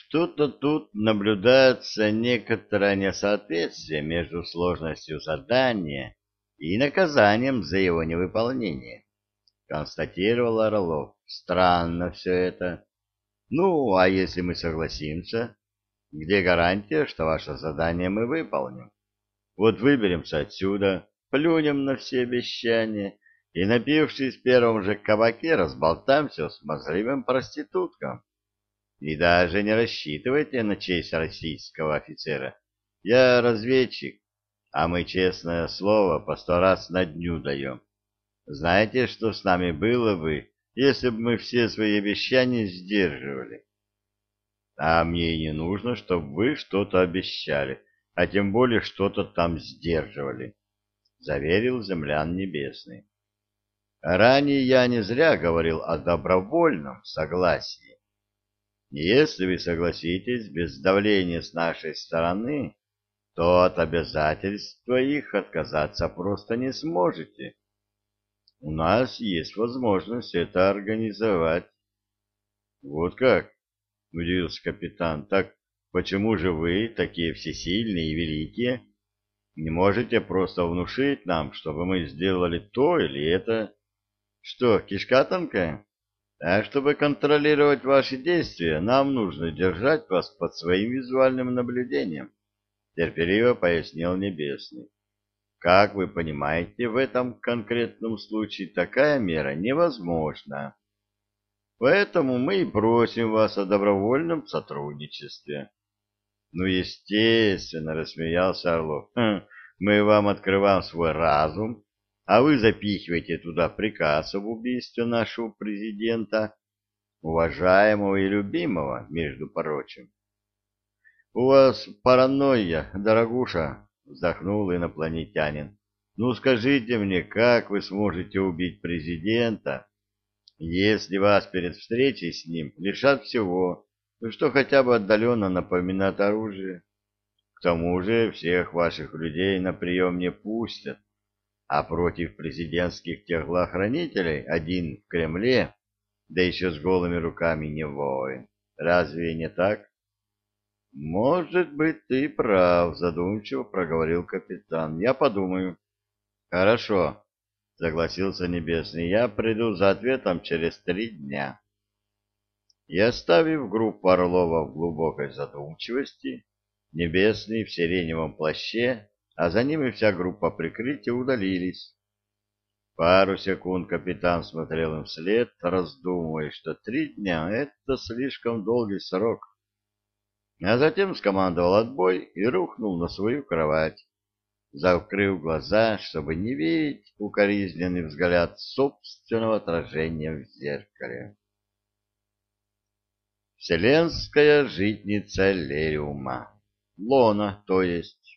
Что-то тут наблюдается некоторое несоответствие между сложностью задания и наказанием за его невыполнение, констатировал Орлов. Странно все это. Ну, а если мы согласимся, где гарантия, что ваше задание мы выполним? Вот выберемся отсюда, плюнем на все обещания и, напившись в первом же кабаке, разболтаемся с мозливым проститутком. И даже не рассчитывайте на честь российского офицера. Я разведчик, а мы, честное слово, по сто раз на дню даем. Знаете, что с нами было бы, если бы мы все свои обещания сдерживали? А мне и не нужно, чтобы вы что-то обещали, а тем более что-то там сдерживали, — заверил землян небесный. Ранее я не зря говорил о добровольном согласии. Если вы согласитесь без давления с нашей стороны, то от обязательств их отказаться просто не сможете. У нас есть возможность это организовать. Вот как? Удивился капитан. Так почему же вы, такие всесильные и великие, не можете просто внушить нам, чтобы мы сделали то или это? Что, кишка тонкая? А чтобы контролировать ваши действия, нам нужно держать вас под своим визуальным наблюдением, терпеливо пояснил Небесный. Как вы понимаете, в этом конкретном случае такая мера невозможна. Поэтому мы и просим вас о добровольном сотрудничестве. Ну, естественно, рассмеялся Орлов. Хм, мы вам открываем свой разум, а вы запихиваете туда приказ об убийстве нашего президента, уважаемого и любимого, между прочим. — У вас паранойя, дорогуша, — вздохнул инопланетянин. — Ну скажите мне, как вы сможете убить президента, если вас перед встречей с ним лишат всего, что хотя бы отдаленно напоминает оружие? К тому же всех ваших людей на прием не пустят а против президентских телохранителей один в Кремле, да еще с голыми руками не воин. Разве не так? — Может быть, ты прав, — задумчиво проговорил капитан. — Я подумаю. — Хорошо, — согласился Небесный. — Я приду за ответом через три дня. И оставив группу Орлова в глубокой задумчивости, Небесный в сиреневом плаще а за ними вся группа прикрытия удалились. Пару секунд капитан смотрел им вслед, раздумывая, что три дня — это слишком долгий срок. А затем скомандовал отбой и рухнул на свою кровать, закрыв глаза, чтобы не видеть укоризненный взгляд собственного отражения в зеркале. Вселенская житница Лериума. Лона, то есть.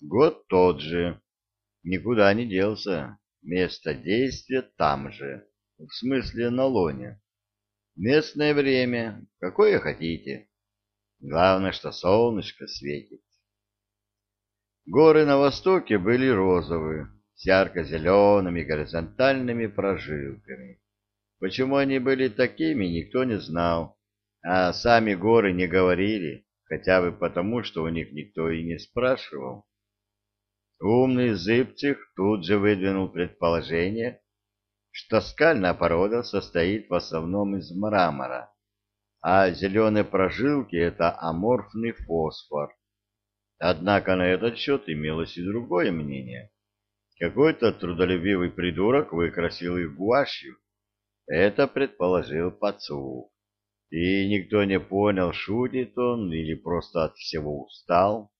Год тот же. Никуда не делся. Место действия там же. В смысле на лоне. Местное время. Какое хотите. Главное, что солнышко светит. Горы на востоке были розовые, с ярко-зелеными горизонтальными прожилками. Почему они были такими, никто не знал, а сами горы не говорили, хотя бы потому, что у них никто и не спрашивал. Умный Зыбчих тут же выдвинул предположение, что скальная порода состоит в основном из мрамора, а зеленые прожилки — это аморфный фосфор. Однако на этот счет имелось и другое мнение. Какой-то трудолюбивый придурок выкрасил их гуашью. Это предположил Пацук. И никто не понял, шутит он или просто от всего устал.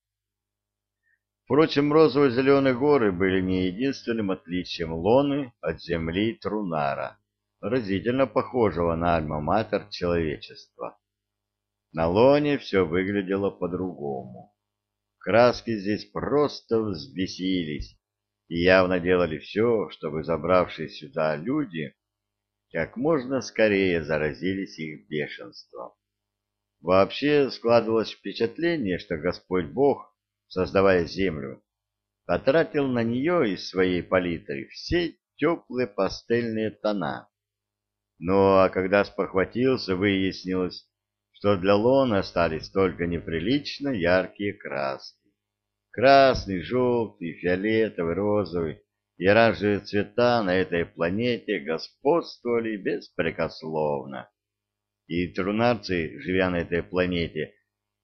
Впрочем, розово-зеленые горы были не единственным отличием Лоны от земли Трунара, разительно похожего на альма-матер человечества. На Лоне все выглядело по-другому. Краски здесь просто взбесились и явно делали все, чтобы забравшие сюда люди как можно скорее заразились их бешенством. Вообще складывалось впечатление, что Господь Бог создавая землю, потратил на нее из своей палитры все теплые пастельные тона. Ну а когда спохватился, выяснилось, что для лона остались только неприлично яркие краски. Красный, желтый, фиолетовый, розовый и оранжевые цвета на этой планете господствовали беспрекословно. И трунарцы, живя на этой планете,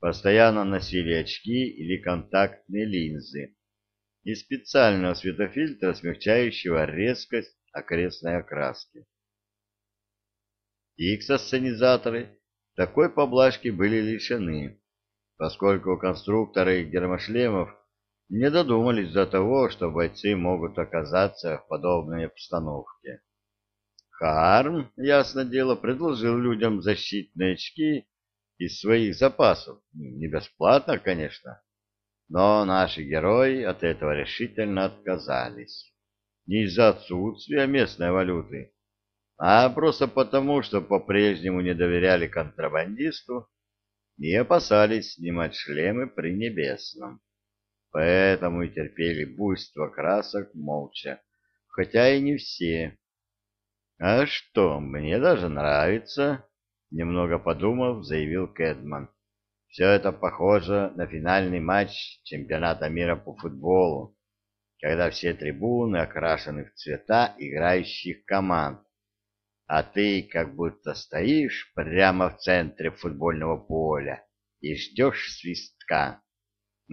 постоянно носили очки или контактные линзы и специального светофильтра, смягчающего резкость окрестной окраски. Иксосценизаторы такой поблажки были лишены, поскольку конструкторы гермошлемов не додумались до того, что бойцы могут оказаться в подобной обстановке. Харм, ясно дело, предложил людям защитные очки из своих запасов. Не бесплатно, конечно. Но наши герои от этого решительно отказались. Не из-за отсутствия местной валюты, а просто потому, что по-прежнему не доверяли контрабандисту и опасались снимать шлемы при небесном поэтому и терпели буйство красок молча, хотя и не все. «А что, мне даже нравится», — немного подумав, заявил Кэдман. «Все это похоже на финальный матч чемпионата мира по футболу, когда все трибуны окрашены в цвета играющих команд, а ты как будто стоишь прямо в центре футбольного поля и ждешь свистка.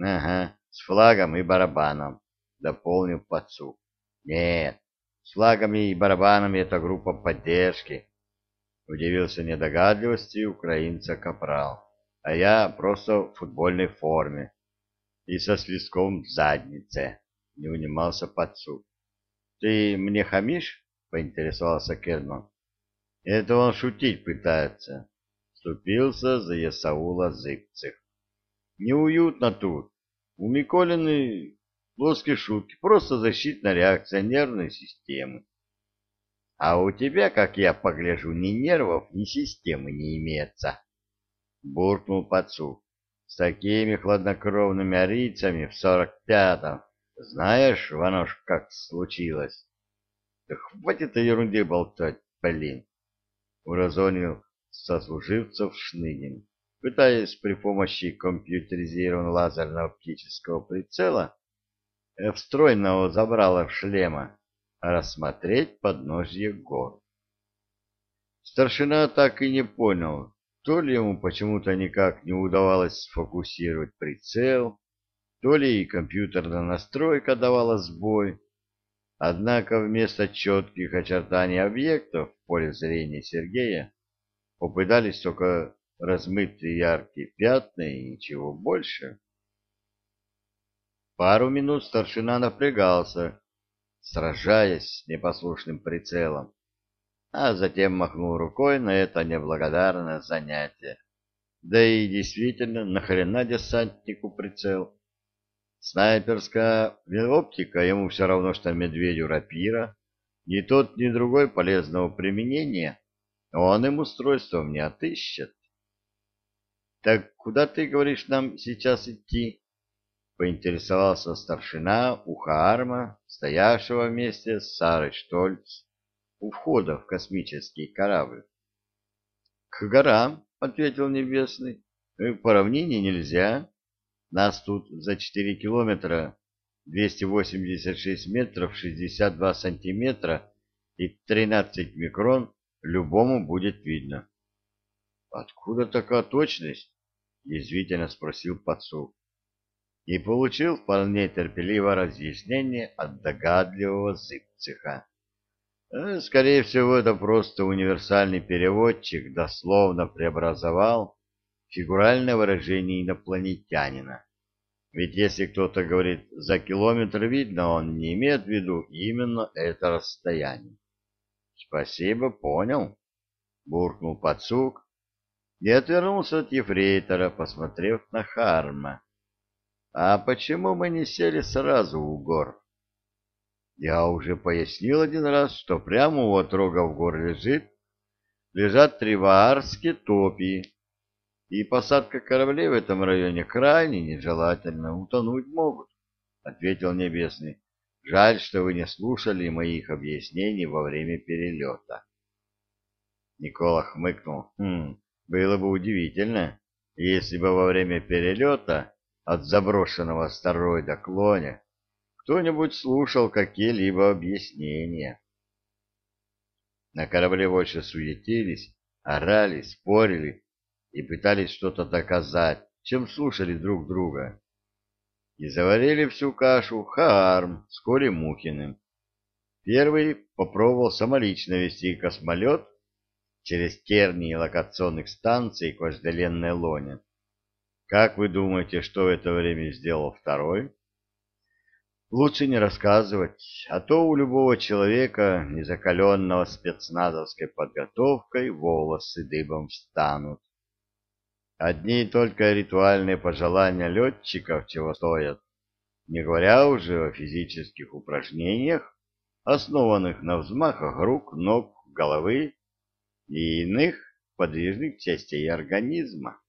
Ага, с флагом и барабаном, дополнил Пацук. Нет, с флагами и барабанами это группа поддержки. Удивился недогадливости украинца Капрал. А я просто в футбольной форме и со свистком в заднице. Не унимался Пацук. Ты мне хамишь? Поинтересовался Керман. Это он шутить пытается. Вступился за Ясаула Зыбцев. Неуютно тут. У Миколины плоские шутки, просто защитная реакция нервной системы. А у тебя, как я погляжу, ни нервов, ни системы не имеется. Буркнул Пацук. С такими хладнокровными арийцами в сорок пятом. Знаешь, Ванош, как случилось? Да хватит о ерунде болтать, блин. Уразонил сослуживцев Шныгин пытаясь при помощи компьютеризированного лазерно-оптического прицела, э, встроенного забрала в шлема, рассмотреть подножье гор. Старшина так и не понял, то ли ему почему-то никак не удавалось сфокусировать прицел, то ли и компьютерная настройка давала сбой. Однако вместо четких очертаний объектов в поле зрения Сергея попытались только размытые яркие пятна и ничего больше. Пару минут старшина напрягался, сражаясь с непослушным прицелом, а затем махнул рукой на это неблагодарное занятие. Да и действительно, нахрена десантнику прицел? Снайперская оптика ему все равно, что медведю рапира. Ни тот, ни другой полезного применения он им устройством не отыщет. Так куда ты говоришь нам сейчас идти? Поинтересовался старшина у Хаарма, стоявшего вместе с Сарой Штольц у входа в космический корабль. К горам, ответил Небесный. «Э, по равнине нельзя. Нас тут за четыре километра 286 метров 62 сантиметра и 13 микрон любому будет видно. Откуда такая точность? — язвительно спросил подсук. И получил вполне терпеливое разъяснение от догадливого зыбцеха. Э, скорее всего, это просто универсальный переводчик дословно преобразовал фигуральное выражение инопланетянина. Ведь если кто-то говорит «за километр видно», он не имеет в виду именно это расстояние. «Спасибо, понял», — буркнул подсук, и отвернулся от ефрейтора, посмотрев на Харма. «А почему мы не сели сразу у гор?» «Я уже пояснил один раз, что прямо у отрога в гор лежит, лежат три ваарские топи, и посадка кораблей в этом районе крайне нежелательно, утонуть могут», — ответил Небесный. «Жаль, что вы не слушали моих объяснений во время перелета». Никола хмыкнул. «Хм, Было бы удивительно, если бы во время перелета от заброшенного астероида к Лоне кто-нибудь слушал какие-либо объяснения. На корабле больше суетились, орали, спорили и пытались что-то доказать, чем слушали друг друга. И заварили всю кашу Хаарм с Колей Мухиным. Первый попробовал самолично вести космолет через тернии локационных станций к вожделенной лоне. Как вы думаете, что в это время сделал второй? Лучше не рассказывать, а то у любого человека, незакаленного спецназовской подготовкой, волосы дыбом встанут. Одни только ритуальные пожелания летчиков чего стоят, не говоря уже о физических упражнениях, основанных на взмахах рук, ног, головы и иных подвижных частей организма.